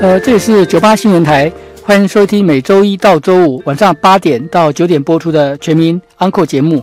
呃，这里是九八新闻台，欢迎收听每周一到周五晚上八点到九点播出的全民 Uncle 节目。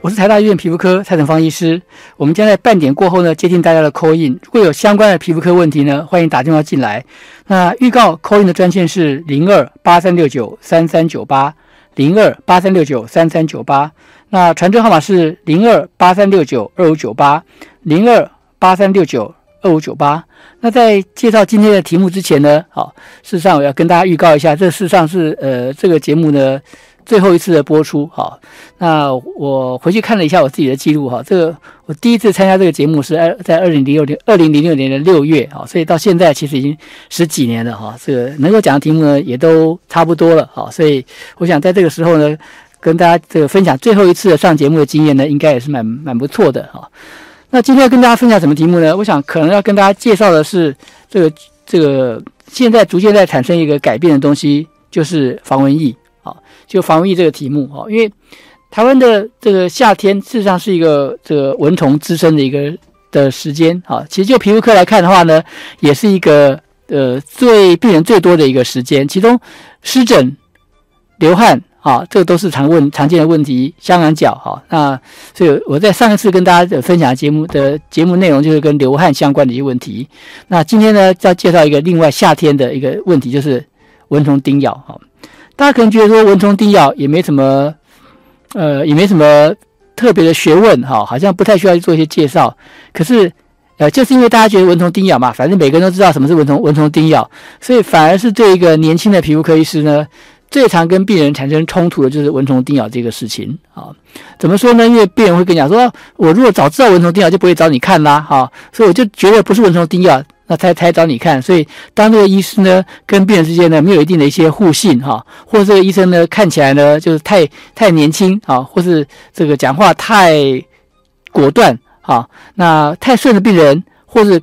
我是台大医院皮肤科蔡成芳医师。我们将在半点过后呢接听大家的 call in，如果有相关的皮肤科问题呢，欢迎打电话进来。那预告 call in 的专线是零二八三六九三三九八零二八三六九三三九八。那传真号码是零二八三六九二五九八零二八三六九二五九八。那在介绍今天的题目之前呢，好，事实上我要跟大家预告一下，这事实上是呃这个节目呢最后一次的播出。好，那我回去看了一下我自己的记录哈，这个我第一次参加这个节目是二在二零零六年二零零六年的六月啊，所以到现在其实已经十几年了哈。这个能够讲的题目呢也都差不多了哈，所以我想在这个时候呢跟大家这个分享最后一次的上节目的经验呢，应该也是蛮蛮不错的哈。那今天要跟大家分享什么题目呢？我想可能要跟大家介绍的是这个这个现在逐渐在产生一个改变的东西，就是防蚊疫啊，就防蚊疫这个题目啊，因为台湾的这个夏天事实上是一个这个蚊虫滋生的一个的时间啊，其实就皮肤科来看的话呢，也是一个呃最病人最多的一个时间，其中湿疹、流汗。啊，这个都是常问常见的问题。香港脚，哈，那所以我在上一次跟大家的分享节目的节目内容，就是跟流汗相关的一些问题。那今天呢，再介绍一个另外夏天的一个问题，就是蚊虫叮咬。哈，大家可能觉得说蚊虫叮咬也没什么，呃，也没什么特别的学问，哈，好像不太需要去做一些介绍。可是，呃，就是因为大家觉得蚊虫叮咬嘛，反正每个人都知道什么是蚊虫蚊虫叮咬，所以反而是对一个年轻的皮肤科医师呢。最常跟病人产生冲突的就是蚊虫叮咬这个事情啊，怎么说呢？因为病人会跟你讲说，我如果早知道蚊虫叮咬，就不会找你看啦，哈，所以我就觉得不是蚊虫叮咬，那才才找你看。所以当这个医师呢跟病人之间呢没有一定的一些互信哈，或者这个医生呢看起来呢就是太太年轻啊，或是这个讲话太果断啊，那太顺的病人，或是。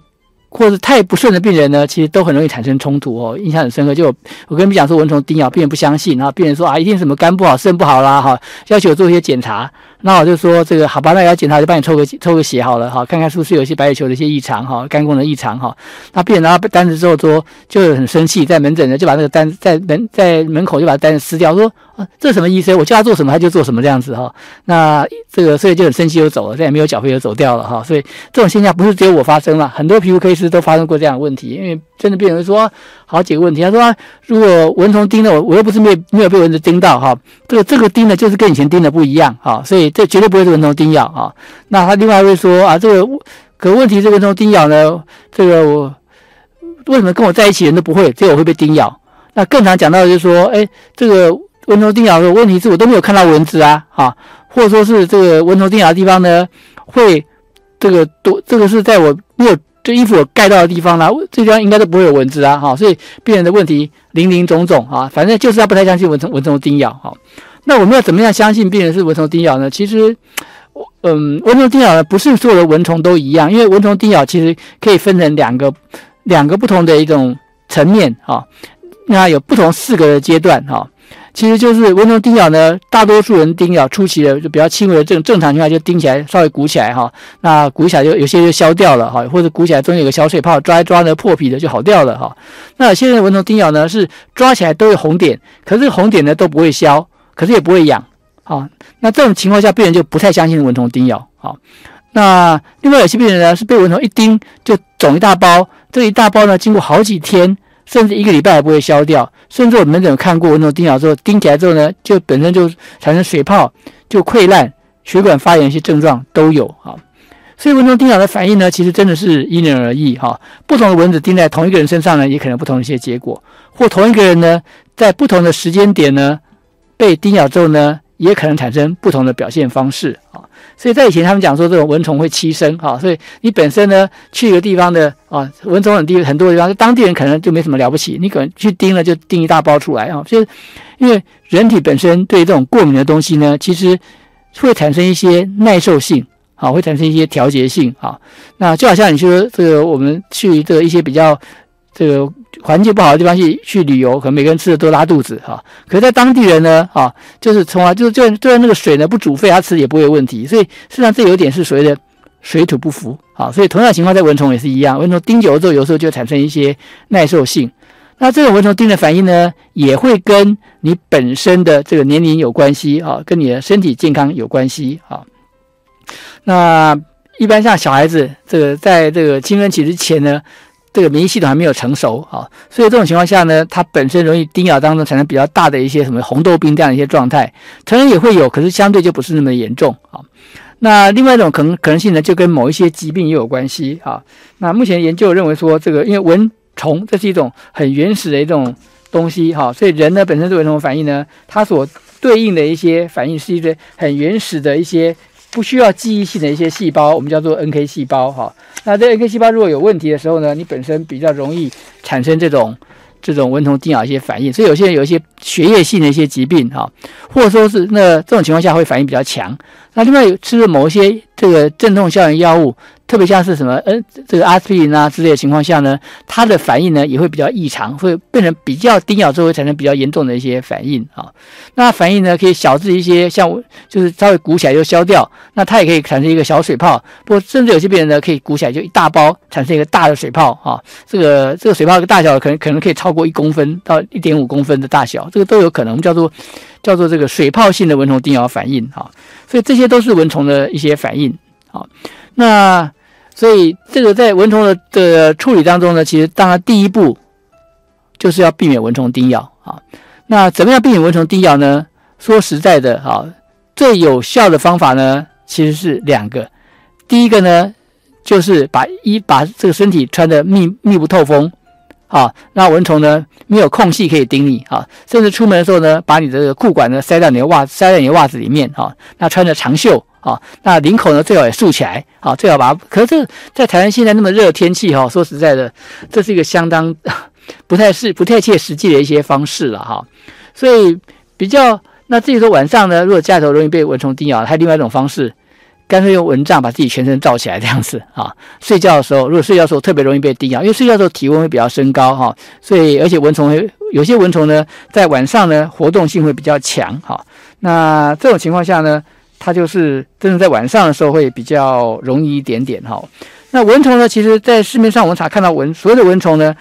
或者太不顺的病人呢，其实都很容易产生冲突哦。印象很深刻，就我跟你们讲说蚊虫叮咬，病人不相信，然后病人说啊，一定什么肝不好、肾不好啦，哈，要求做一些检查。那我就说这个好吧，那要检查就帮你抽个抽个血好了，哈，看看是不是有一些白血球的一些异常，哈，肝功能异常，哈。那病人拿到单子之后说，就很生气，在门诊呢就把那个单在门在门口就把单子撕掉，说啊，这什么医生？我叫他做什么他就做什么这样子，哈。那这个所以就很生气就走了，再也没有缴费就走掉了，哈。所以这种现象不是只有我发生了，很多皮肤科医师都发生过这样的问题，因为真的病人说好几个问题，他说如果蚊虫叮了我，我又不是没没有被蚊子叮到，哈，这个这个叮的就是跟以前叮的不一样，哈，所以。这绝对不会是蚊虫叮咬啊！那他另外会说啊，这个可问题是蚊虫叮咬呢，这个我为什么跟我在一起人都不会，只有我会被叮咬？那更常讲到就是说，哎，这个蚊虫叮咬的问题是我都没有看到蚊子啊，哈，或者说是这个蚊虫叮咬的地方呢，会这个多，这个是在我没有这衣服有盖到的地方啦，这地方应该都不会有蚊子啊，哈，所以病人的问题林林总总啊，反正就是他不太相信蚊虫蚊虫叮咬，哈。那我们要怎么样相信病人是蚊虫叮咬呢？其实，嗯，蚊虫叮咬呢不是所有的蚊虫都一样，因为蚊虫叮咬其实可以分成两个两个不同的一种层面哈。那有不同四个的阶段哈。其实就是蚊虫叮咬呢，大多数人叮咬初期的就比较轻微的正正常情况下就叮起来稍微鼓起来哈，那鼓起来就有些就消掉了哈，或者鼓起来中间有个小水泡，抓一抓呢破皮的就好掉了哈。那现在蚊虫叮咬呢是抓起来都有红点，可是红点呢都不会消。可是也不会痒，好，那这种情况下，病人就不太相信蚊虫叮咬，好，那另外有些病人呢是被蚊虫一叮就肿一大包，这一大包呢经过好几天甚至一个礼拜也不会消掉，甚至我们门诊看过蚊虫叮咬之后叮起来之后呢，就本身就产生水泡，就溃烂、血管发炎一些症状都有，哈，所以蚊虫叮咬的反应呢，其实真的是因人而异，哈，不同的蚊子叮在同一个人身上呢，也可能不同一些结果，或同一个人呢，在不同的时间点呢。被叮咬之后呢，也可能产生不同的表现方式啊。所以在以前他们讲说，这种蚊虫会栖身啊。所以你本身呢，去一个地方的啊，蚊虫很低很多的地方，当地人可能就没什么了不起。你可能去叮了，就叮一大包出来啊。就是因为人体本身对这种过敏的东西呢，其实会产生一些耐受性啊，会产生一些调节性啊。那就好像你说这个，我们去这个一些比较这个。环境不好的地方去去旅游，可能每个人吃的都拉肚子哈。可是，在当地人呢，啊，就是从来就是就就算那个水呢不煮沸，他吃也不会有问题。所以，实际上这有点是所谓的水土不服啊。所以，同样情况在蚊虫也是一样，蚊虫叮久了之后，有时候就产生一些耐受性。那这种蚊虫叮的反应呢，也会跟你本身的这个年龄有关系啊，跟你的身体健康有关系啊。那一般像小孩子，这个在这个青春期之前呢，这个免疫系统还没有成熟啊，所以这种情况下呢，它本身容易叮咬当中产生比较大的一些什么红豆病这样的一些状态，成人也会有，可是相对就不是那么严重啊。那另外一种可能可能性呢，就跟某一些疾病也有关系啊。那目前研究认为说，这个因为蚊虫这是一种很原始的一种东西哈，所以人呢本身对蚊虫反应呢，它所对应的一些反应是一些很原始的一些不需要记忆性的一些细胞，我们叫做 NK 细胞哈。那这 NK 细胞如果有问题的时候呢，你本身比较容易产生这种。这种蚊虫叮咬一些反应，所以有些人有一些血液性的一些疾病哈，或者说是那这种情况下会反应比较强。那另外有吃了某一些这个镇痛消炎药物。特别像是什么，呃，这个阿司匹林啊之类的情况下呢，它的反应呢也会比较异常，会变成比较叮咬之后会产生比较严重的一些反应啊。那反应呢可以小至一些，像就是稍微鼓起来就消掉，那它也可以产生一个小水泡，不过甚至有些病人呢可以鼓起来就一大包，产生一个大的水泡啊。这个这个水泡的大小可能可能可以超过一公分到一点五公分的大小，这个都有可能，叫做叫做这个水泡性的蚊虫叮咬反应啊。所以这些这些都是蚊虫的一些反应啊。那所以，这个在蚊虫的的处理当中呢，其实当然第一步就是要避免蚊虫叮咬啊。那怎么样避免蚊虫叮咬呢？说实在的啊，最有效的方法呢，其实是两个。第一个呢，就是把衣把这个身体穿的密密不透风啊，那蚊虫呢没有空隙可以叮你啊。甚至出门的时候呢，把你的裤管呢塞到你的袜塞在你的袜子里面啊，那穿着长袖。啊，那领口呢最好也竖起来，啊，最好把。可是，在台湾现在那么热的天气，哈，说实在的，这是一个相当 不太是不太切实际的一些方式了，哈。所以比较，那至于说晚上呢，如果家里头容易被蚊虫叮咬，还有另外一种方式，干脆用蚊帐把自己全身罩起来，这样子 啊。睡觉的时候，如果睡觉的时候特别容易被叮咬，因为睡觉的时候体温会比较升高，哈，所以而且蚊虫会有些蚊虫呢，在晚上呢活动性会比较强，哈。那这种情况下呢？它就是真的在晚上的时候会比较容易一点点哈。那蚊虫呢？其实，在市面上我们常看到蚊，所有的蚊虫呢，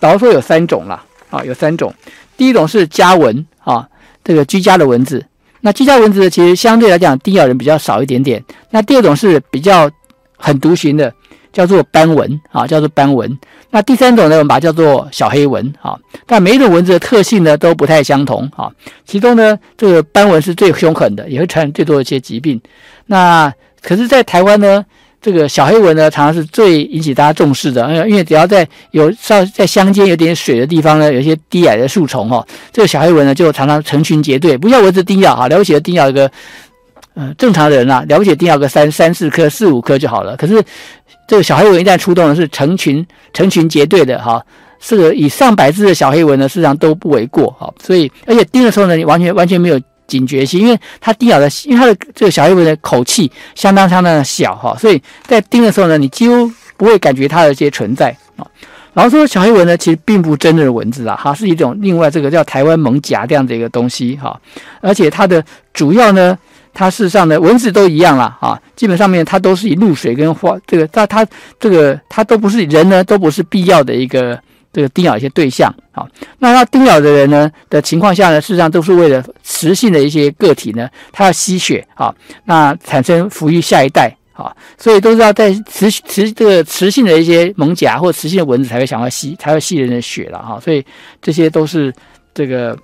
老实说有三种啦，啊，有三种。第一种是家蚊啊，这个居家的蚊子。那居家蚊子其实相对来讲叮咬人比较少一点点。那第二种是比较很独行的。叫做斑蚊啊，叫做斑蚊。那第三种呢，我们把它叫做小黑蚊啊。但每一种蚊子的特性呢都不太相同啊。其中呢，这个斑蚊是最凶狠的，也会传染最多的一些疾病。那可是，在台湾呢，这个小黑蚊呢，常常是最引起大家重视的。因为只要在有稍在乡间有点水的地方呢，有一些低矮的树丛哈，这个小黑蚊呢就常常成群结队，不像蚊子叮咬哈，了不起的叮咬一个，呃，正常的人啊，了不起叮咬个三三四颗、四五颗就好了。可是这个小黑蚊一旦出动呢，是成群成群结队的哈，是个以上百只的小黑蚊呢，事实上都不为过哈。所以，而且叮的时候呢，你完全完全没有警觉性，因为它叮咬的，因为它的这个小黑蚊的口气相当相当的小哈，所以在叮的时候呢，你几乎不会感觉它的一些存在啊。然后说小黑蚊呢，其实并不真正的蚊子啊，哈是一种另外这个叫台湾猛甲这样的一个东西哈，而且它的主要呢。它事实上呢，蚊子都一样了啊，基本上面它都是以露水跟花这个，它它这个它都不是人呢，都不是必要的一个这个叮咬一些对象啊。那要叮咬的人呢的情况下呢，事实上都是为了雌性的一些个体呢，它要吸血啊，那产生抚育下一代啊，所以都是要在雌雌这个雌性的一些猛甲或雌性的蚊子才会想要吸，才会吸人的血了哈，所以这些都是这个。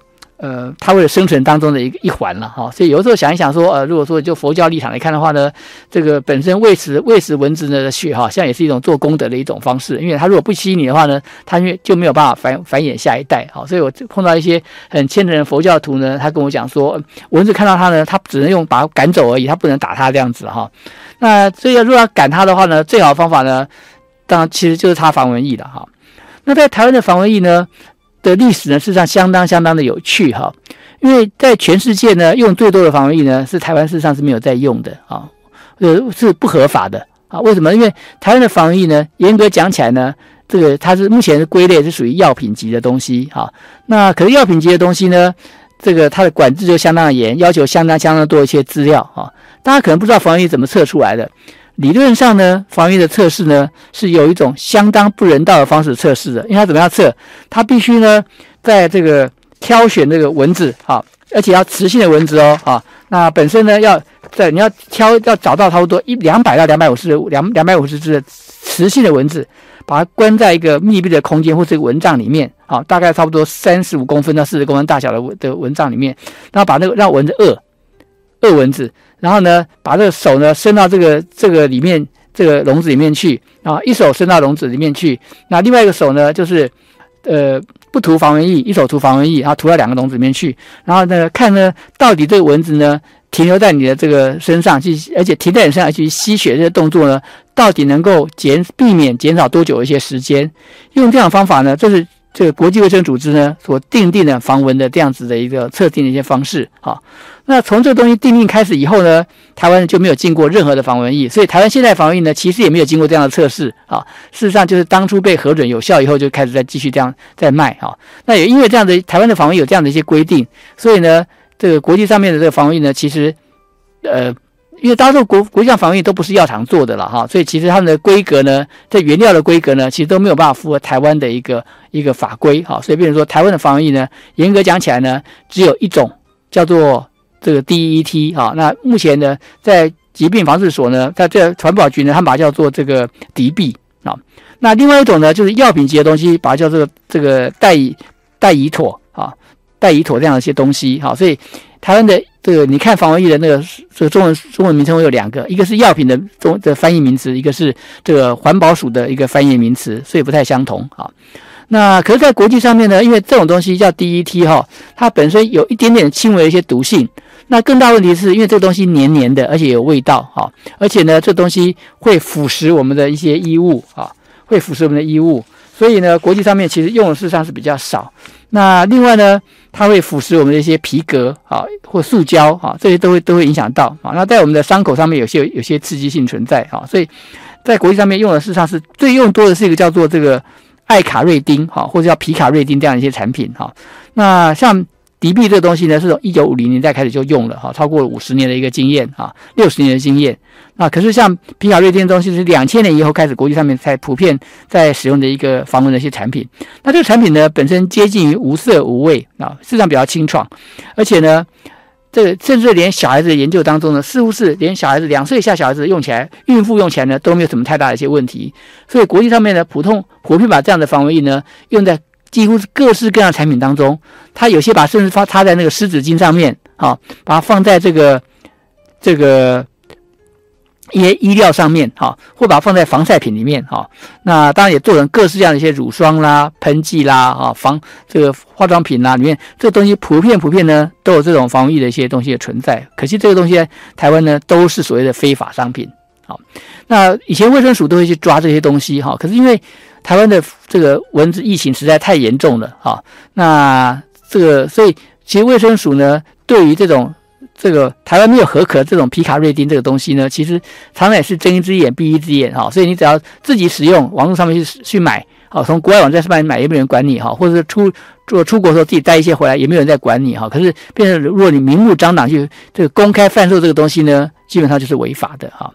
呃，它为了生存当中的一一环了哈，所以有时候想一想说，呃，如果说就佛教立场来看的话呢，这个本身喂食喂食蚊子的血哈，像也是一种做功德的一种方式，因为它如果不吸你的话呢，它因为就没有办法繁繁衍下一代哈，所以我碰到一些很虔诚的佛教徒呢，他跟我讲说，蚊子看到他呢，他只能用把它赶走而已，他不能打它这样子哈。那所以如果要赶它的话呢，最好的方法呢，当然其实就是擦防蚊液了哈。那在台湾的防蚊液呢？的历史呢，事实上相当相当的有趣哈，因为在全世界呢，用最多的防疫呢，是台湾事实上是没有在用的啊，呃是不合法的啊。为什么？因为台湾的防疫呢，严格讲起来呢，这个它是目前是归类是属于药品级的东西哈。那可是药品级的东西呢，这个它的管制就相当的严，要求相当相当多一些资料啊。大家可能不知道防疫怎么测出来的，理论上呢，防疫的测试呢是有一种相当不人道的方式测试的，因为它怎么样测？它必须呢在这个挑选这个蚊子啊，而且要雌性的蚊子哦啊，那本身呢要在你要挑要找到差不多一两百到两百五十两两百五十只的雌性的蚊子。把它关在一个密闭的空间或者蚊帐里面，啊，大概差不多三十五公分到四十公分大小的蚊的蚊帐里面，然后把那个让蚊子饿，饿蚊子，然后呢，把这个手呢伸到这个这个里面这个笼子里面去，啊，一手伸到笼子里面去，那另外一个手呢就是呃不涂防蚊液，一手涂防蚊液，然后涂到两个笼子里面去，然后呢看呢到底这个蚊子呢。停留在你的这个身上去，而且停在你身上去吸血这些动作呢，到底能够减避免减少多久一些时间？用这样方法呢，这是这个国际卫生组织呢所定定的防蚊的这样子的一个测定的一些方式。啊，那从这个东西定定开始以后呢，台湾就没有经过任何的防蚊液，所以台湾现在防蚊液呢，其实也没有经过这样的测试。啊，事实上就是当初被核准有效以后，就开始在继续这样在卖。哈，那也因为这样的台湾的防蚊有这样的一些规定，所以呢。这个国际上面的这个防疫呢，其实，呃，因为大多数国国际上防疫都不是药厂做的了哈，所以其实他们的规格呢，在原料的规格呢，其实都没有办法符合台湾的一个一个法规哈，所以比如说台湾的防疫呢，严格讲起来呢，只有一种叫做这个 DET 哈，那目前呢，在疾病防治所呢，在这环保局呢，他们把它叫做这个敌避啊，那另外一种呢，就是药品级的东西，把它叫做这个代代乙妥啊。代乙妥这样的一些东西，哈，所以台湾的这个你看防蚊液的那个这个中文中文名称有两个，一个是药品的中的翻译名词，一个是这个环保署的一个翻译名词，所以不太相同啊。那可是，在国际上面呢，因为这种东西叫 DET 哈，它本身有一点点轻微的一些毒性。那更大问题是因为这东西黏黏的，而且有味道哈，而且呢，这东西会腐蚀我们的一些衣物啊，会腐蚀我们的衣物，所以呢，国际上面其实用的事实上是比较少。那另外呢？它会腐蚀我们的一些皮革啊，或塑胶啊，这些都会都会影响到啊。那在我们的伤口上面有些有些刺激性存在啊，所以在国际上面用的事实上是最用多的是一个叫做这个艾卡瑞丁哈，或者叫皮卡瑞丁这样一些产品哈。那像。敌避这个东西呢，是从一九五零年代开始就用了哈，超过了五十年的一个经验啊，六十年的经验。那可是像皮卡瑞丁东西是两千年以后开始国际上面才普遍在使用的一个防蚊的一些产品。那这个产品呢，本身接近于无色无味啊，市场比较清爽，而且呢，这甚至连小孩子的研究当中呢，似乎是连小孩子两岁以下小孩子用起来，孕妇用起来呢都没有什么太大的一些问题。所以国际上面呢，普通普遍把这样的防蚊液呢用在。几乎是各式各样的产品当中，它有些把甚至放插在那个湿纸巾上面，啊，把它放在这个这个一些衣料上面，好，或把它放在防晒品里面，好，那当然也做成各式各样的一些乳霜啦、喷剂啦，啊，防这个化妆品啦，里面这东西普遍普遍呢都有这种防御的一些东西的存在。可惜这个东西台湾呢都是所谓的非法商品，好，那以前卫生署都会去抓这些东西，哈，可是因为台湾的这个蚊子疫情实在太严重了，哈，那这个所以其实卫生署呢，对于这种这个台湾没有合可这种皮卡瑞丁这个东西呢，其实常常也是睁一只眼闭一只眼，哈，所以你只要自己使用，网络上面去去买，好，从国外网站上面买也没有人管你，哈，或者是出做出国的时候自己带一些回来，也没有人在管你，哈，可是变成如果你明目张胆去这个公开贩售这个东西呢，基本上就是违法的，哈。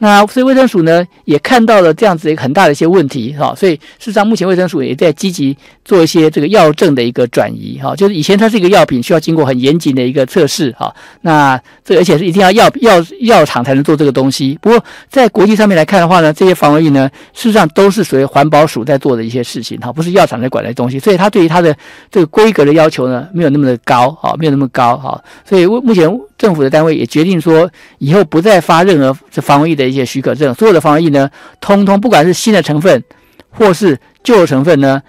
那所以卫生署呢也看到了这样子一个很大的一些问题哈，所以事实上目前卫生署也在积极做一些这个药证的一个转移哈，就是以前它是一个药品，需要经过很严谨的一个测试哈，那这而且是一定要药药药厂才能做这个东西。不过在国际上面来看的话呢，这些防蚊液呢事实上都是属于环保署在做的一些事情哈，不是药厂在管的东西，所以它对于它的这个规格的要求呢没有那么的高哈，没有那么高哈，所以目前。政府的单位也决定说，以后不再发任何这防蚊液的一些许可证，所有的防疫呢，通通不管是新的成分或是旧的成分呢，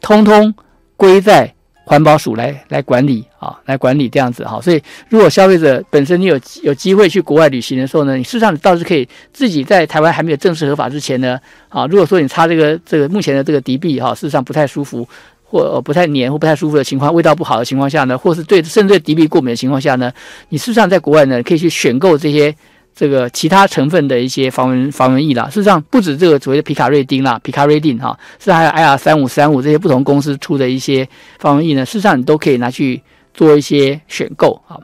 通通归在环保署来来管理啊，来管理这样子哈。所以，如果消费者本身你有有机会去国外旅行的时候呢，你事实上倒是可以自己在台湾还没有正式合法之前呢，啊，如果说你擦这个这个目前的这个敌币哈，事实上不太舒服。或不太黏或不太舒服的情况，味道不好的情况下呢，或是对甚至对敌避过敏的情况下呢，你事实上在国外呢，可以去选购这些这个其他成分的一些防蚊防蚊液啦。事实上，不止这个所谓的皮卡瑞丁啦，皮卡瑞丁哈，是还有 IR 三五三五这些不同公司出的一些防蚊液呢，事实上你都可以拿去做一些选购啊。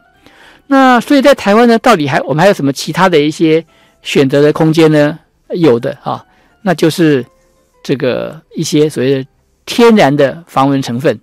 那所以在台湾呢，到底还我们还有什么其他的一些选择的空间呢？有的啊，那就是这个一些所谓的天然的防蚊成分。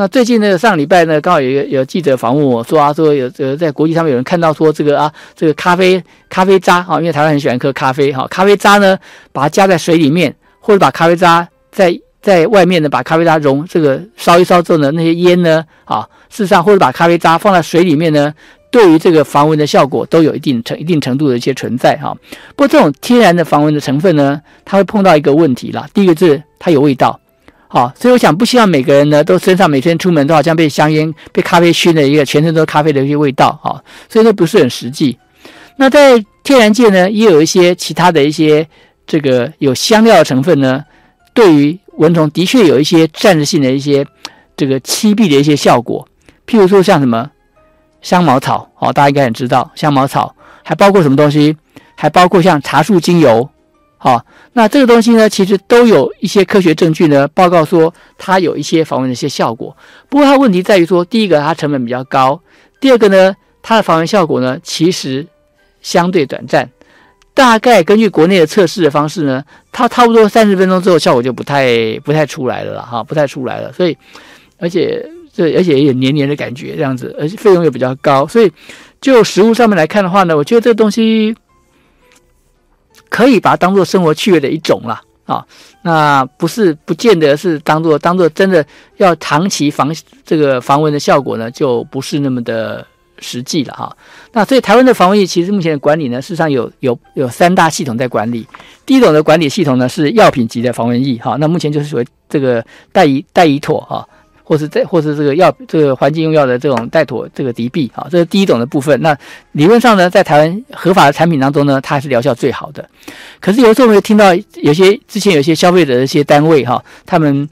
那最近呢，上礼拜呢，刚好有个有记者访问我说啊，说有呃在国际上面有人看到说这个啊，这个咖啡咖啡渣啊，因为台湾很喜欢喝咖啡哈，咖啡渣呢把它加在水里面，或者把咖啡渣在在外面呢把咖啡渣溶这个烧一烧之后呢，那些烟呢啊，事实上或者把咖啡渣放在水里面呢。对于这个防蚊的效果都有一定程一定程度的一些存在哈，不过这种天然的防蚊的成分呢，它会碰到一个问题啦。第一个是它有味道，好，所以我想不希望每个人呢都身上每天出门都好像被香烟、被咖啡熏的一个全身都是咖啡的一些味道啊，所以这不是很实际。那在天然界呢，也有一些其他的一些这个有香料的成分呢，对于蚊虫的确有一些暂时性的一些这个栖避的一些效果，譬如说像什么。香茅草，哦，大家应该很知道，香茅草还包括什么东西？还包括像茶树精油，好，那这个东西呢，其实都有一些科学证据呢，报告说它有一些防蚊的一些效果。不过它问题在于说，第一个它成本比较高，第二个呢，它的防蚊效果呢，其实相对短暂，大概根据国内的测试的方式呢，它差不多三十分钟之后效果就不太不太出来了哈，不太出来了，所以而且。这，而且也有黏黏的感觉，这样子，而且费用又比较高，所以就食物上面来看的话呢，我觉得这个东西可以把它当做生活趣味的一种啦，啊，那不是不见得是当做当做真的要长期防这个防蚊的效果呢，就不是那么的实际了哈。那所以台湾的防蚊液其实目前的管理呢，事实上有有有三大系统在管理。第一种的管理系统呢是药品级的防蚊液，哈，那目前就是属于这个代乙代乙妥哈。或是在，或是这个药，这个环境用药的这种带妥这个敌避啊，这是第一种的部分。那理论上呢，在台湾合法的产品当中呢，它还是疗效最好的。可是有时候会听到有些之前有些消费者的一些单位哈，他们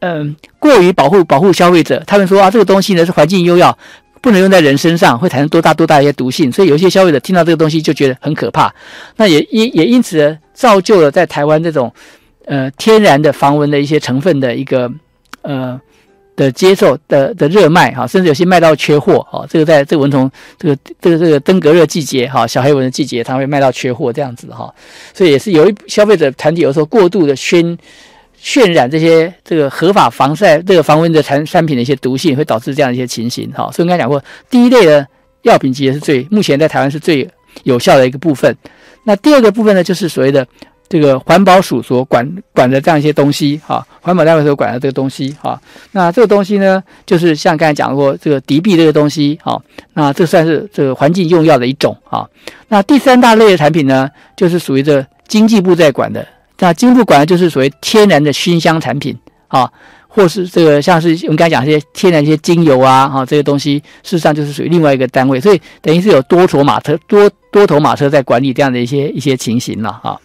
嗯过于保护保护消费者，他们说啊这个东西呢是环境用药，不能用在人身上，会产生多大多大的一些毒性。所以有些消费者听到这个东西就觉得很可怕。那也因也因此造就了在台湾这种呃天然的防蚊的一些成分的一个呃。的接受的的热卖哈，甚至有些卖到缺货哈。这个在这个蚊虫这个这个这个登革热季节哈，小黑蚊的季节，它会卖到缺货这样子哈。所以也是有一消费者团体有时候过度的渲渲染这些这个合法防晒这个防蚊的产产品的一些毒性，会导致这样一些情形哈。所以我刚才讲过，第一类的药品级也是最目前在台湾是最有效的一个部分。那第二个部分呢，就是所谓的。这个环保署所管管的这样一些东西，哈，环保单位所管的这个东西，哈，那这个东西呢，就是像刚才讲过，这个敌避这个东西，哈，那这算是这个环境用药的一种，哈。那第三大类的产品呢，就是属于这经济部在管的，那经济部管的就是属于天然的熏香产品，啊，或是这个像是我们刚才讲这些天然一些精油啊，哈，这些东西事实上就是属于另外一个单位，所以等于是有多头马车多多头马车在管理这样的一些一些情形了，哈。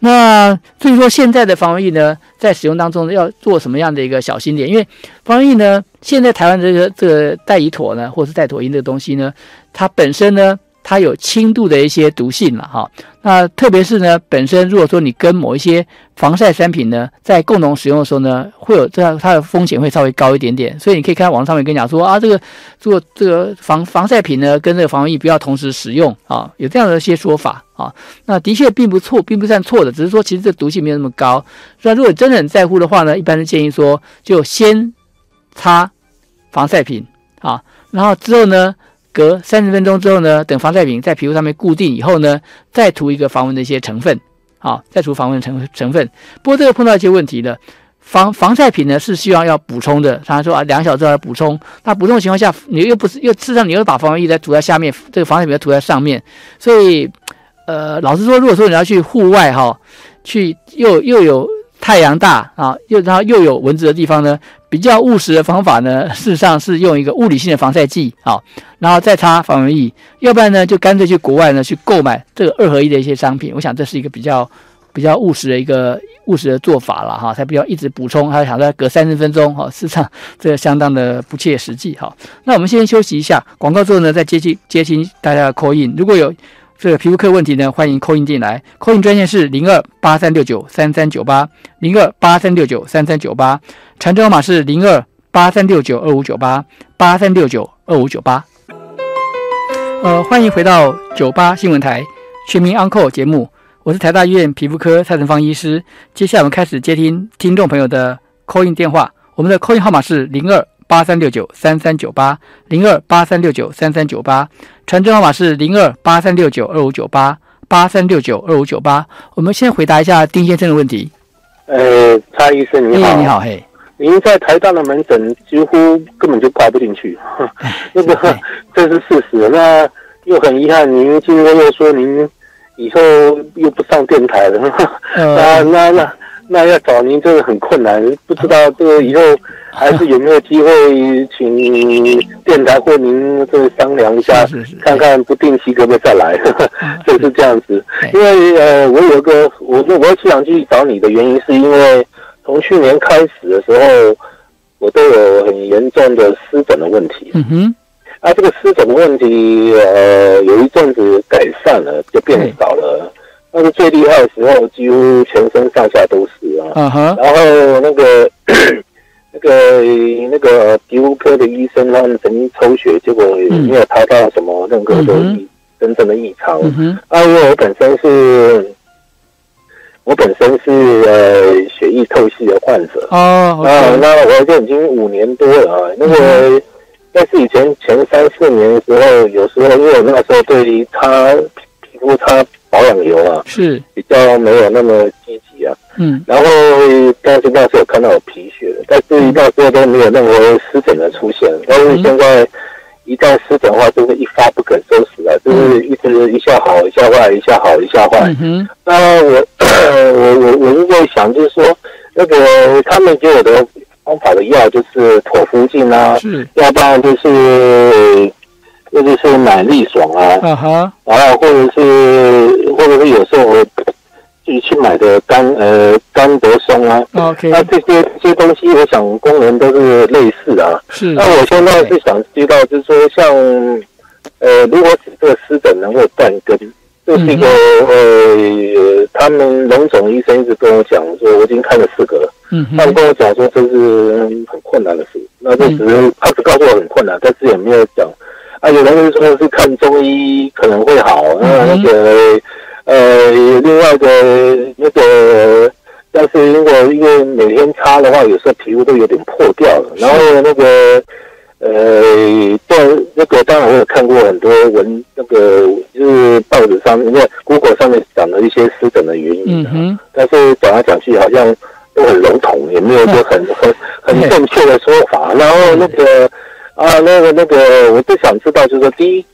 那所以说，现在的防疫呢，在使用当中要做什么样的一个小心点？因为防疫呢，现在台湾这个这个代乙妥呢，或是戴妥因这个东西呢，它本身呢。它有轻度的一些毒性了哈，那特别是呢，本身如果说你跟某一些防晒产品呢，在共同使用的时候呢，会有这样它的风险会稍微高一点点，所以你可以看网上面跟你讲说啊，这个做这个防防晒品呢，跟这个防疫不要同时使用啊，有这样的一些说法啊，那的确并不错，并不算错的，只是说其实这毒性没有那么高。那如果真的很在乎的话呢，一般是建议说就先擦防晒品啊，然后之后呢。隔三十分钟之后呢，等防晒品在皮肤上面固定以后呢，再涂一个防蚊的一些成分，好，再涂防蚊成成分。不过这个碰到一些问题了，防防晒品呢是希望要补充的，他说啊，两小时要补充。那补充的情况下，你又不是又事实上你又把防蚊液再涂在下面，这个防晒品要涂在上面，所以呃，老实说，如果说你要去户外哈，去又又有太阳大啊，又然后又有蚊子的地方呢。比较务实的方法呢，事实上是用一个物理性的防晒剂啊，然后再擦防蚊液，要不然呢就干脆去国外呢去购买这个二合一的一些商品。我想这是一个比较比较务实的一个务实的做法了哈，才不要一直补充，还想着隔三十分钟哈，事实上这个相当的不切实际哈。那我们先休息一下，广告之后呢再接听接听大家的 call in，如果有。这个皮肤科问题呢，欢迎扣印进来，扣印专线是零二八三六九三三九八零二八三六九三三九八，传真号码是零二八三六九二五九八八三六九二五九八。呃，欢迎回到九八新闻台全民 Uncle 节目，我是台大医院皮肤科蔡成芳医师。接下来我们开始接听听众朋友的 call in 电话，我们的 call in 号码是零二八三六九三三九八零二八三六九三三九八，传真号码是零二八三六九二五九八八三六九二五九八。我们先回答一下丁先生的问题。呃，蔡医生你好，你好，嘿，您在台大的门诊几乎根本就挂不进去，那个 这是事实。那又很遗憾，您今天又说您以后又不上电台了，那那那那要找您真的很困难，不知道这个以后还是有没有机会请电台或您这商量一下，看看不定期可不可以再来，就是这样子。因为呃，我有个我我我想去找你的原因，是因为从去年开始的时候，我都有很严重的湿疹的问题。嗯哼。啊，这个湿疹的问题，呃，有一阵子改善了，就变少了。但是最厉害的时候，几乎全身上下都是啊。然后那个那个那个皮肤科的医生，他们曾经抽血，结果没有查到什么任何的真正的异常。嗯。啊，因为我本身是，我本身是呃血液透析的患者。哦。啊，那我就已经五年多了啊，那个。但是以前前三四年的时候，有时候因为我那个时候对于擦皮肤擦保养油啊，是比较没有那么积极啊。嗯。然后，但是那时候看到有皮屑，但是到时候都没有任何湿疹的出现。但是现在一旦湿疹的话，就是一发不可收拾了，就是一直一下好一下坏，一下好一下坏。嗯。那我我我我就在想，就是说那个他们给我的。方法的药就是妥福净啊，要不然就是，那就是买利爽啊，啊哈，然后或者是，或者是有时候我自己去买的甘呃甘德松啊，OK，那这些这些东西，我想功能都是类似啊，是。那我现在是想知道，就是说像，呃，如果使这个湿疹能够断根。这是一个呃，他们龙总医生一直跟我讲说，我已经看了四个了。嗯，他们跟我讲说这是很困难的事。那这只是他只告诉我很困难，但是也没有讲。啊，有人说是看中医可能会好。那那个呃，另外的那个，但是因为因为每天擦的话，有时候皮肤都有点破掉了。然后那个。呃，在那个当然我有看过很多文，那个就是报纸上面、Google 上面讲的一些湿疹的原因，嗯但是讲来讲去好像都很笼统，也没有说很 很很正确的说法。然后那个啊，那个那个，我就想知道，就是说，第一，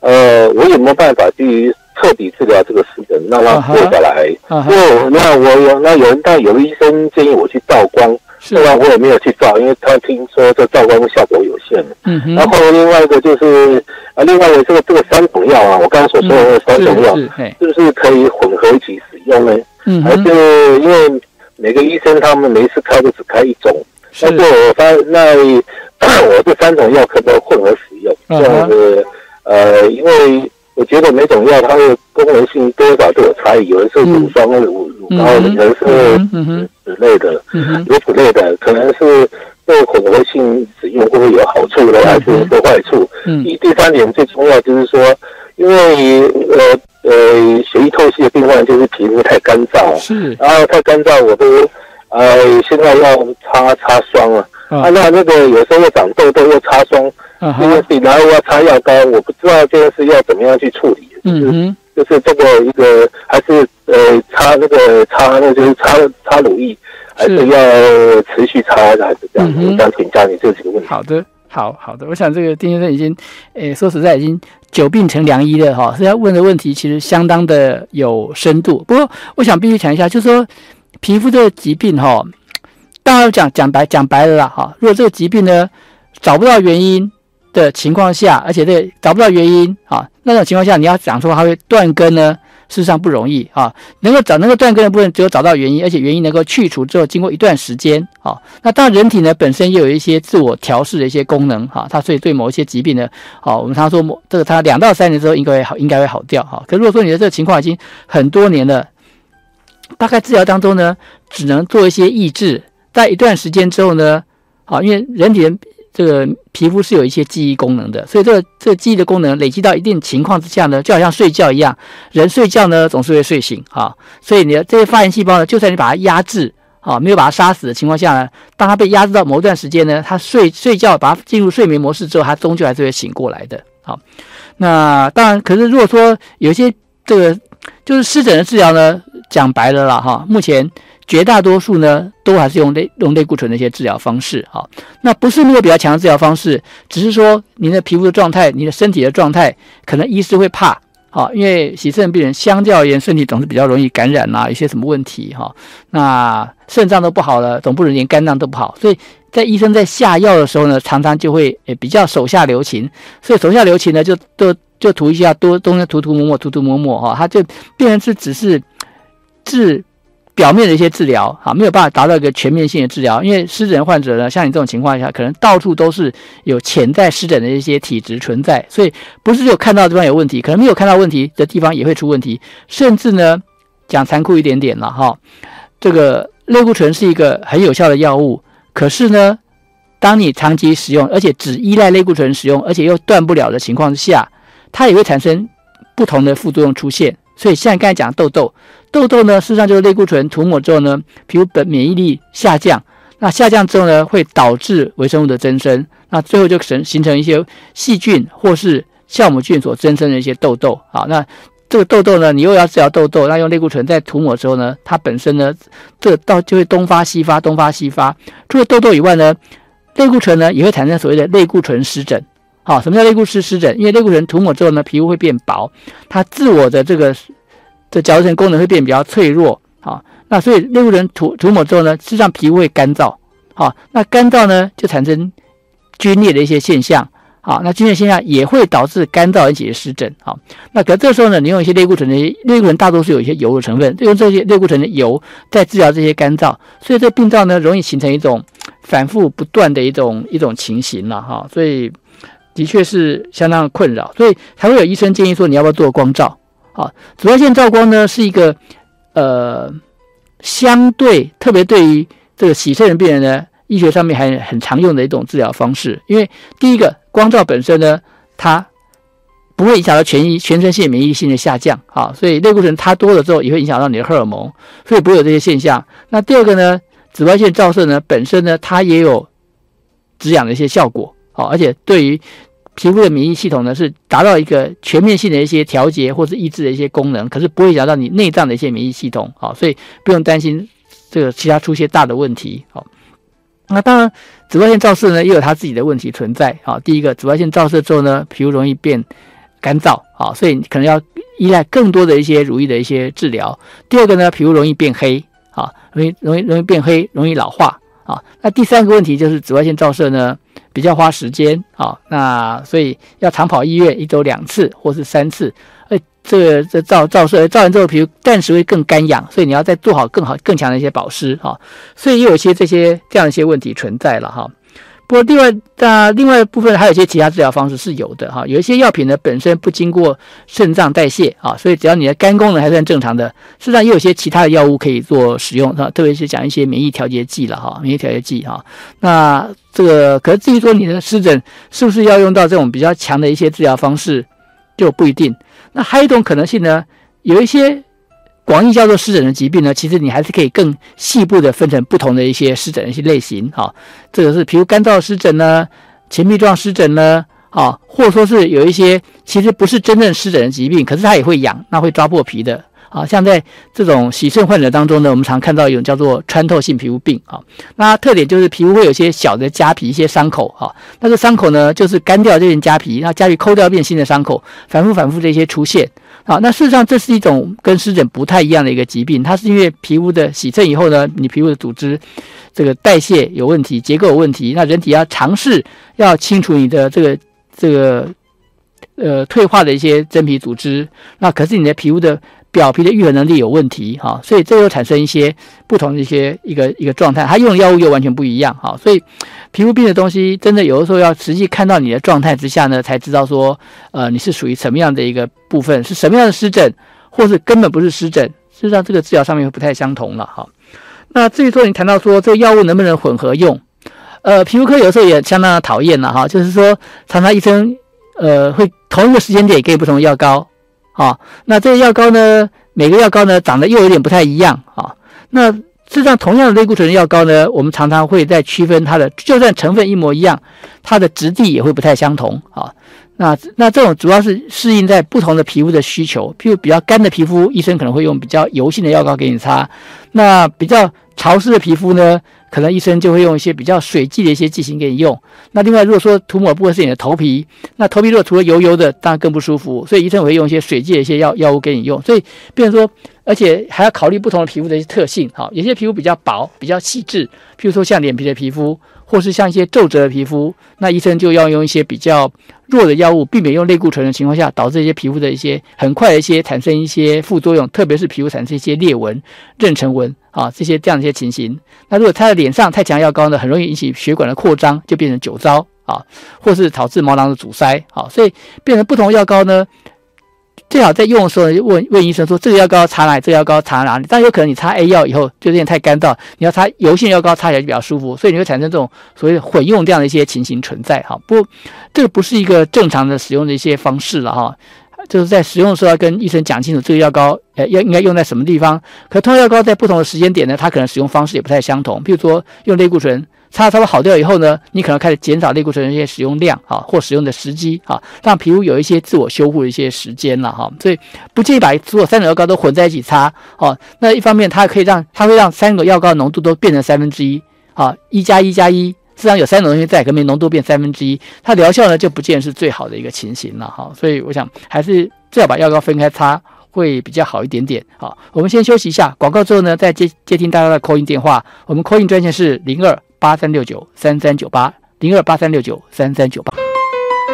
呃，我有没有办法去彻底治疗这个湿疹，让它过下来？因为那我有那有人，但有医生建议我去照光。虽然我也没有去照，因为他听说这照光效果有限。嗯哼。然后另外一个就是啊，另外一个这个这个三种药啊，我刚刚所说的三种药，是不是可以混合一起使用呢？嗯还是因为每个医生他们每次开都只开一种，但是我发那 我这三种药可不可以混合使用？这样子呃，因为我觉得每种药它的功能性多少都有差异，有的是乳霜或乳乳膏，有的是。之类的，有此类的，可能是对混合性使用会不会有好处呢，还是有坏处？第第三点最重要就是说，因为呃呃，血液透析的病患就是皮肤太干燥，是，然后太干燥，我都呃现在要擦擦霜了，啊，那那个有时候又长痘痘又擦霜，这件事，然后要擦药膏，我不知道这件事要怎么样去处理，嗯哼。就是这个一个还是呃擦那个擦那就是擦擦乳液，还是要持续擦还是这样？我想请教你这几个问题。好的，好好的，我想这个丁先生已经，诶，说实在已经久病成良医了哈。是要问的问题其实相当的有深度。不过我想必须讲一下，就是说皮肤这个疾病哈，当然讲讲白讲白了啦哈。如果这个疾病呢找不到原因。的情况下，而且这找不到原因啊，那种情况下，你要讲说它会断根呢，事实上不容易啊。能够找能够断根的部分，只有找到原因，而且原因能够去除之后，经过一段时间啊，那当然人体呢本身也有一些自我调试的一些功能哈，它所以对某一些疾病呢，好，我们常说某这个它两到三年之后应该会好，应该会好掉哈。可如果说你的这个情况已经很多年了，大概治疗当中呢，只能做一些抑制，在一段时间之后呢，好，因为人体。这个皮肤是有一些记忆功能的，所以这个这个记忆的功能累积到一定情况之下呢，就好像睡觉一样，人睡觉呢总是会睡醒啊，所以你的这些发炎细胞呢，就算你把它压制啊，没有把它杀死的情况下呢，当它被压制到某一段时间呢，它睡睡觉把它进入睡眠模式之后，它终究还是会醒过来的。好，那当然，可是如果说有些这个就是湿疹的治疗呢，讲白了啦哈，目前。绝大多数呢，都还是用类用类固醇的一些治疗方式哈。那不是没有比较强的治疗方式，只是说您的皮肤的状态、你的身体的状态，可能医师会怕哈，因为洗肾病人相较而言，身体总是比较容易感染呐，一些什么问题哈。那肾脏都不好了，总不能连肝脏都不好，所以在医生在下药的时候呢，常常就会诶比较手下留情，所以手下留情呢，就都就涂一下，多东西涂涂抹抹，涂涂抹抹哈，它就病人是只是治。表面的一些治疗啊，没有办法达到一个全面性的治疗，因为湿疹患者呢，像你这种情况下，可能到处都是有潜在湿疹的一些体质存在，所以不是只有看到地方有问题，可能没有看到问题的地方也会出问题，甚至呢，讲残酷一点点了哈，这个类固醇是一个很有效的药物，可是呢，当你长期使用，而且只依赖类固醇使用，而且又断不了的情况之下，它也会产生不同的副作用出现，所以像刚才讲痘痘。痘痘呢，事实上就是类固醇涂抹之后呢，皮肤本免疫力下降，那下降之后呢，会导致微生物的增生，那最后就形形成一些细菌或是酵母菌所增生的一些痘痘啊。那这个痘痘呢，你又要治疗痘痘，那用类固醇在涂抹之后呢，它本身呢，这到就会东发西发，东发西发。除了痘痘以外呢，类固醇呢也会产生所谓的类固醇湿疹。好，什么叫类固醇湿疹？因为类固醇涂抹之后呢，皮肤会变薄，它自我的这个。这角质层功能会变比较脆弱，好，那所以类固醇涂涂抹之后呢，实际上皮肤会干燥，好，那干燥呢就产生皲裂的一些现象，好，那皲裂现象也会导致干燥引起的湿疹，好，那可这时候呢，你用一些类固醇的类固醇大多数有一些油的成分，用这些类固醇的油在治疗这些干燥，所以这病灶呢容易形成一种反复不断的一种一种情形了哈，所以的确是相当的困扰，所以才会有医生建议说你要不要做光照。好，紫外线照光呢是一个呃相对特别对于这个洗肾的病人呢，医学上面还很常用的一种治疗方式。因为第一个光照本身呢，它不会影响到全一全身性免疫性的下降，啊，所以类固醇它多了之后也会影响到你的荷尔蒙，所以不会有这些现象。那第二个呢，紫外线照射呢本身呢，它也有止痒的一些效果，好，而且对于皮肤的免疫系统呢，是达到一个全面性的一些调节或是抑制的一些功能，可是不会影响到你内脏的一些免疫系统，好，所以不用担心这个其他出现大的问题，好。那当然，紫外线照射呢也有它自己的问题存在，好，第一个，紫外线照射之后呢，皮肤容易变干燥，好，所以你可能要依赖更多的一些乳液的一些治疗。第二个呢，皮肤容易变黑，好，容易容易容易变黑，容易老化，啊，那第三个问题就是紫外线照射呢。比较花时间啊，那所以要长跑医院，一周两次或是三次。哎，这个这照照射照完之后，皮肤暂时会更干痒，所以你要再做好更好更强的一些保湿哈。所以又有一些这些这样一些问题存在了哈。不过，另外，那另外部分还有一些其他治疗方式是有的哈。有一些药品呢本身不经过肾脏代谢啊，所以只要你的肝功能还算正常的，事实上也有些其他的药物可以做使用哈。特别是讲一些免疫调节剂了哈，免疫调节剂哈。那这个，可是至于说你的湿疹是不是要用到这种比较强的一些治疗方式，就不一定。那还有一种可能性呢，有一些。广义叫做湿疹的疾病呢，其实你还是可以更细部的分成不同的一些湿疹的一些类型，哈，这个是皮肤干燥湿疹呢，前壁状湿疹呢，啊，或者说是有一些其实不是真正湿疹的疾病，可是它也会痒，那会抓破皮的，啊，像在这种洗肾患者当中呢，我们常看到一种叫做穿透性皮肤病，啊，那特点就是皮肤会有些小的痂皮，一些伤口，哈，那个伤口呢就是干掉这件痂皮，那痂皮抠掉变新的伤口，反复反复这些出现。好，那事实上这是一种跟湿疹不太一样的一个疾病，它是因为皮肤的洗肾以后呢，你皮肤的组织这个代谢有问题，结构有问题，那人体要尝试要清除你的这个这个呃退化的一些真皮组织，那可是你的皮肤的。表皮的愈合能力有问题，哈，所以这又产生一些不同的一些一个一个状态，它用的药物又完全不一样，哈，所以皮肤病的东西，真的有的时候要实际看到你的状态之下呢，才知道说，呃，你是属于什么样的一个部分，是什么样的湿疹，或是根本不是湿疹，事实上这个治疗上面不太相同了，哈。那至于说你谈到说这个药物能不能混合用，呃，皮肤科有时候也相当的讨厌了哈，就是说常常医生呃会同一个时间点给不同的药膏，啊，那这个药膏呢，每个药膏呢长得又有点不太一样啊。那事实上，同样的类固醇药膏呢，我们常常会在区分它的，就算成分一模一样，它的质地也会不太相同啊。那那这种主要是适应在不同的皮肤的需求，譬如比较干的皮肤，医生可能会用比较油性的药膏给你擦；那比较潮湿的皮肤呢，可能医生就会用一些比较水剂的一些剂型给你用。那另外，如果说涂抹部分是你的头皮，那头皮如果涂了油油的，当然更不舒服，所以医生会用一些水剂的一些药药物给你用。所以，变成说，而且还要考虑不同的皮肤的一些特性。好，有些皮肤比较薄、比较细致，譬如说像脸皮的皮肤。或是像一些皱褶的皮肤，那医生就要用一些比较弱的药物，避免用类固醇的情况下，导致一些皮肤的一些很快的一些产生一些副作用，特别是皮肤产生一些裂纹、妊娠纹啊这些这样的一些情形。那如果他的脸脸上太强药膏呢，很容易引起血管的扩张，就变成酒糟啊，或是导致毛囊的阻塞啊，所以变成不同药膏呢。最好在用的时候问问医生说这个药膏擦哪里，这个药膏擦哪里。但有可能你擦 A 药以后就有点太干燥，你要擦油性药膏擦起来就比较舒服，所以你会产生这种所谓混用这样的一些情形存在哈。不，这个不是一个正常的使用的一些方式了哈。就是在使用的时候要跟医生讲清楚这个药膏呃要应该用在什么地方。可同样药膏在不同的时间点呢，它可能使用方式也不太相同。比如说用类固醇。擦稍微好掉以后呢，你可能开始减少类固醇的一些使用量啊，或使用的时机啊，让皮肤有一些自我修复的一些时间了哈。所以不建议把所有三种药膏都混在一起擦哦。那一方面它可以让它会让三个药膏浓度都变成三分之一啊，一加一加一，自然有三种东西在，可能浓度变三分之一，它疗效呢就不见是最好的一个情形了哈。所以我想还是最好把药膏分开擦会比较好一点点。好，我们先休息一下广告之后呢，再接接听大家的 call in 电话，我们 call in 专线是零二。八三六九三三九八零二八三六九三三九八，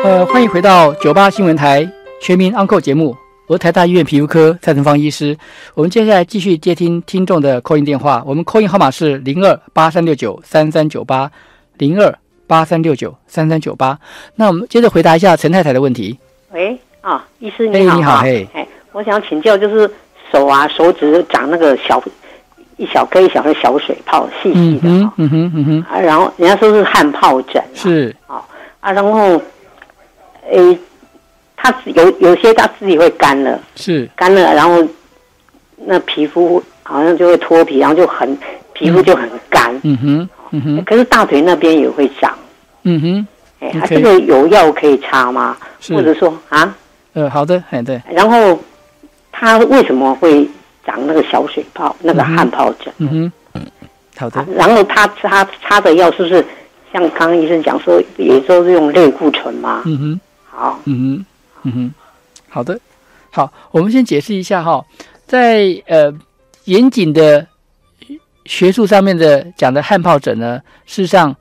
呃，欢迎回到九八新闻台全民安 e 节目，我是台大医院皮肤科蔡成芳医师。我们接下来继续接听听众的 call in 电话，我们 call in 号码是零二八三六九三三九八零二八三六九三三九八。那我们接着回答一下陈太太的问题。喂，啊，医师你好，你好，嘿，哎，我想请教，就是手啊，手指长那个小。一小颗一小颗小水泡，细细的嗯哼嗯哼啊，然后人家说是汗疱疹，是。啊啊，然后，诶，它有有些它自己会干了，是。干了，然后那皮肤好像就会脱皮，然后就很皮肤就很干，嗯哼嗯哼，可是大腿那边也会长，嗯哼，哎，它这个有药可以擦吗？或者说啊，呃，好的，哎对，然后他为什么会？长那个小水泡，那个汗疱疹。嗯哼，好的。然后他擦擦的药是不是像刚刚医生讲说，也都是用类固醇吗？嗯哼，好。嗯哼，嗯哼，好的。好，我们先解释一下哈，在呃严谨的学术上面的讲的汗疱疹呢，事实上。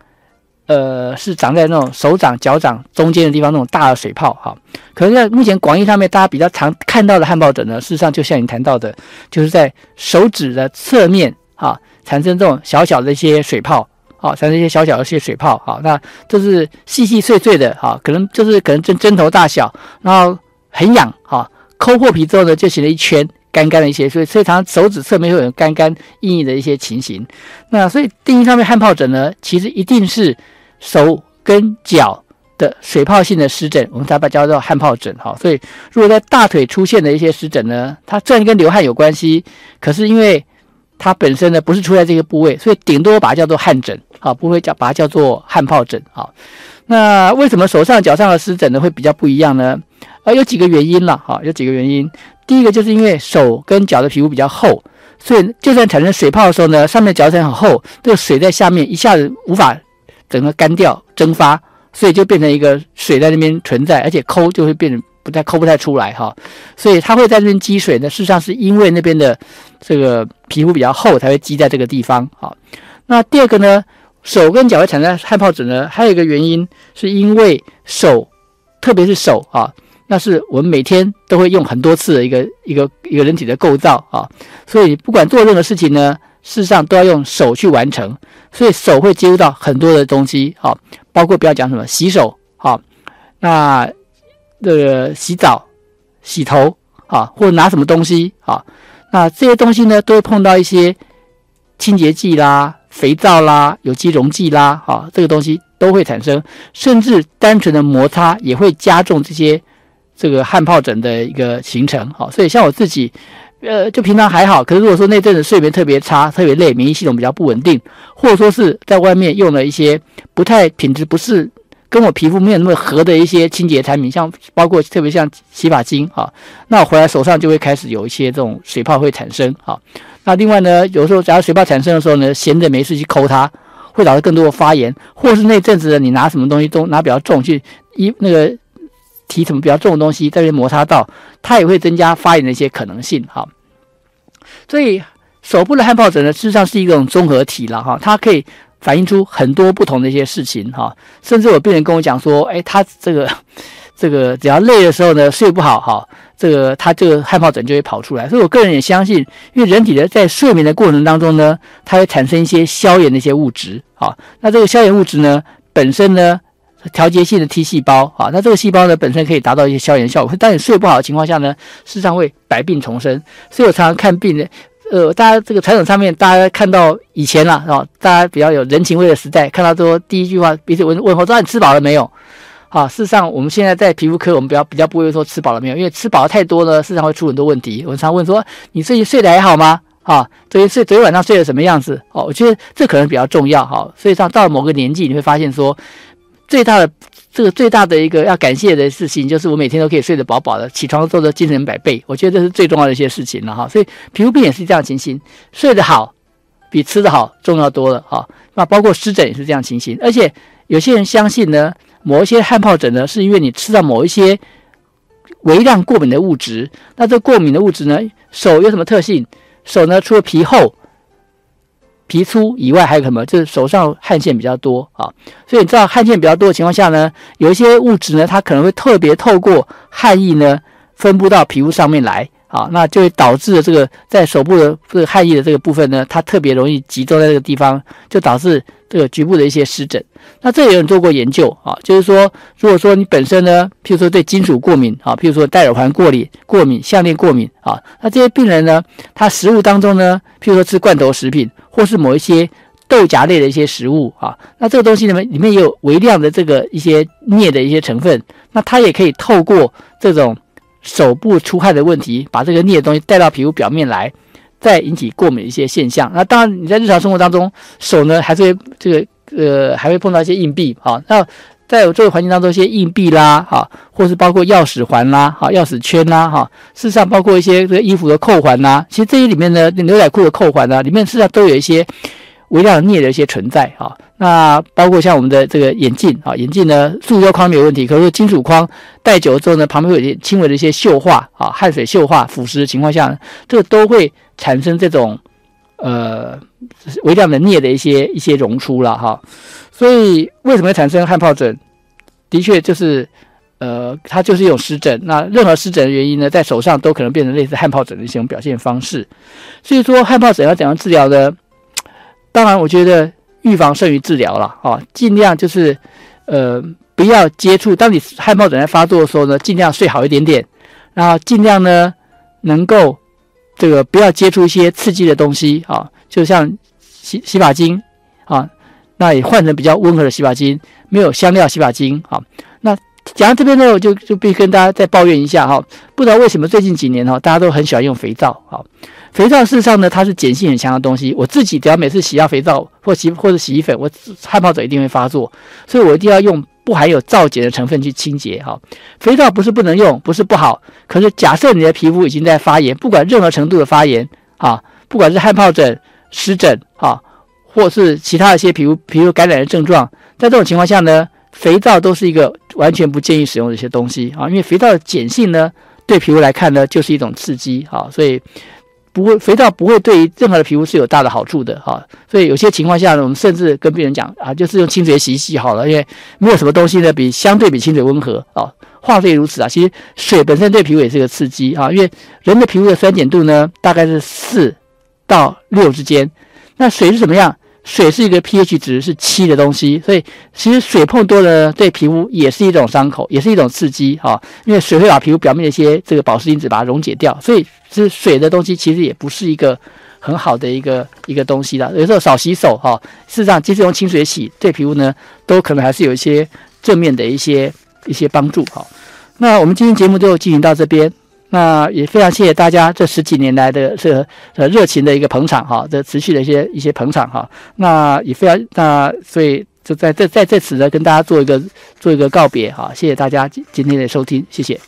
呃，是长在那种手掌、脚掌中间的地方，那种大的水泡哈。可是，在目前广义上面，大家比较常看到的汗疱疹呢，事实上就像你谈到的，就是在手指的侧面哈，产生这种小小的一些水泡，啊，产生一些小小的一些水泡，哈，那这是细细碎碎的哈，可能就是可能针针头大小，然后很痒哈，抠破皮之后呢，就形成一圈。干干的一些，所以所以常手指侧面会有干干硬硬的一些情形。那所以定义上面汗疱疹呢，其实一定是。手跟脚的水泡性的湿疹，我们才把它叫做汗疱疹。哈，所以如果在大腿出现的一些湿疹呢，它虽然跟流汗有关系，可是因为它本身呢不是出在这个部位，所以顶多把它叫做汗疹。好，不会叫把它叫做汗疱疹。好，那为什么手上脚上的湿疹呢会比较不一样呢？呃，有几个原因了。哈，有几个原因。第一个就是因为手跟脚的皮肤比较厚，所以就算产生水泡的时候呢，上面脚层很厚，这个水在下面一下子无法。整个干掉蒸发，所以就变成一个水在那边存在，而且抠就会变成不太抠不太出来哈，所以它会在那边积水呢。事实上是因为那边的这个皮肤比较厚，才会积在这个地方。好，那第二个呢，手跟脚会产生汗疱疹呢，还有一个原因是因为手，特别是手啊，那是我们每天都会用很多次的一个一个一个人体的构造啊，所以不管做任何事情呢。事实上都要用手去完成，所以手会接触到很多的东西，啊，包括不要讲什么洗手，啊，那这个洗澡、洗头，啊，或者拿什么东西，啊，那这些东西呢，都会碰到一些清洁剂啦、肥皂啦、有机溶剂啦，啊，这个东西都会产生，甚至单纯的摩擦也会加重这些这个汗疱疹的一个形成，好，所以像我自己，呃，就平常还好，可是如果说那阵子睡眠特别差、特别累、免疫系统比较不稳定，或者说是在外面用了一些不太品质不是。跟我皮肤没有那么合的一些清洁产品，像包括特别像洗发精啊，那我回来手上就会开始有一些这种水泡会产生啊。那另外呢，有时候假如水泡产生的时候呢，闲着没事去抠它，会导致更多的发炎，或是那阵子你拿什么东西都拿比较重去一那个提什么比较重的东西，在这摩擦到，它也会增加发炎的一些可能性哈。所以手部的汗疱疹呢，事实上是一种综合体了哈，它可以。反映出很多不同的一些事情哈，甚至有病人跟我讲说，哎，他这个 这个只要累的时候呢，睡不好哈，这个他这个汗疱疹就会跑出来。所以我个人也相信，因为人体的在睡眠的过程当中呢，它会产生一些消炎的一些物质啊。那这个消炎物质呢，本身呢，调节性的 T 细胞啊，那这个细胞呢本身可以达到一些消炎效果。当你睡不好的情况下呢，事实上会百病丛生。所以我常常看病人。呃，大家这个传统上面，大家看到以前了，哦，大家比较有人情味的时代，看到说第一句话，彼此问问候，说你吃饱了没有？好，事实上我们现在在皮肤科，我们比较比较不会说吃饱了没有，因为吃饱了太多呢，事实上会出很多问题。我常问说，你最近睡得还好吗？啊，昨天睡昨天晚上睡得什么样子？哦，我觉得这可能比较重要。哈，所以上到了某个年纪，你会发现说，最大的。这个最大的一个要感谢的事情，就是我每天都可以睡得饱饱的，起床做的精神百倍。我觉得这是最重要的一些事情了哈。所以皮肤病也是这样情形，睡得好比吃得好重要多了哈。那包括湿疹也是这样情形，而且有些人相信呢，某一些汗疱疹呢，是因为你吃到某一些微量过敏的物质。那这过敏的物质呢，手有什么特性？手呢，除了皮厚。皮粗以外还有什么？就是手上汗腺比较多啊，所以你知道汗腺比较多的情况下呢，有一些物质呢，它可能会特别透过汗液呢分布到皮肤上面来啊，那就会导致这个在手部的这个汗液的这个部分呢，它特别容易集中在这个地方，就导致这个局部的一些湿疹。那这也有人做过研究啊，就是说，如果说你本身呢，譬如说对金属过敏啊，譬如说戴耳环过敏、过敏项链过敏啊，那这些病人呢，他食物当中呢，譬如说吃罐头食品或是某一些豆荚类的一些食物啊，那这个东西里面里面也有微量的这个一些镍的一些成分，那它也可以透过这种手部出汗的问题，把这个镍的东西带到皮肤表面来，再引起过敏的一些现象。那当然你在日常生活当中，手呢还是会这个。呃，还会碰到一些硬币啊。那在我这个环境当中，一些硬币啦，哈，或是包括钥匙环啦，哈，钥匙圈啦，哈，事实上包括一些这个衣服的扣环啦，其实这些里面呢，牛仔裤的扣环呢，里面事实上都有一些微量镍的一些存在啊。那包括像我们的这个眼镜啊，眼镜呢，塑胶框没有问题，可是金属框戴久了之后呢，旁边会有些轻微的一些锈化啊，汗水锈化腐蚀的情况下，这个都会产生这种。呃，微量的镍的一些一些溶出了哈，所以为什么会产生汗疱疹？的确就是，呃，它就是一种湿疹。那任何湿疹的原因呢，在手上都可能变成类似汗疱疹的一种表现方式。所以说，汗疱疹要怎样治疗呢？当然，我觉得预防胜于治疗了啊，尽量就是呃，不要接触。当你汗疱疹在发作的时候呢，尽量睡好一点点，然后尽量呢能够。这个不要接触一些刺激的东西啊，就像洗洗发精啊，那也换成比较温和的洗发精，没有香料洗发精啊。那讲到这边呢，我就就必须跟大家再抱怨一下哈，不知道为什么最近几年哈，大家都很喜欢用肥皂啊。肥皂事实上呢，它是碱性很强的东西，我自己只要每次洗下肥皂或洗或者洗衣粉，我汗疱疹一定会发作，所以我一定要用。不含有皂碱的成分去清洁哈，肥皂不是不能用，不是不好。可是假设你的皮肤已经在发炎，不管任何程度的发炎啊，不管是汗疱疹、湿疹啊，或是其他一些皮肤皮肤感染的症状，在这种情况下呢，肥皂都是一个完全不建议使用的一些东西啊，因为肥皂的碱性呢，对皮肤来看呢，就是一种刺激啊，所以。不会，肥皂不会对于任何的皮肤是有大的好处的哈，所以有些情况下呢，我们甚至跟病人讲啊，就是用清水洗一洗好了，因为没有什么东西呢比相对比清水温和啊。话虽如此啊，其实水本身对皮肤也是个刺激啊，因为人的皮肤的酸碱度呢大概是四到六之间，那水是怎么样？水是一个 pH 值是七的东西，所以其实水碰多了对皮肤也是一种伤口，也是一种刺激哈。因为水会把皮肤表面的一些这个保湿因子把它溶解掉，所以是水的东西其实也不是一个很好的一个一个东西啦。有时候少洗手哈，事实上即使用清水洗，对皮肤呢都可能还是有一些正面的一些一些帮助哈。那我们今天节目就进行到这边。那也非常谢谢大家这十几年来的这呃热情的一个捧场哈，这持续的一些一些捧场哈。那也非常那所以就在在在在此呢跟大家做一个做一个告别哈，谢谢大家今今天的收听，谢谢。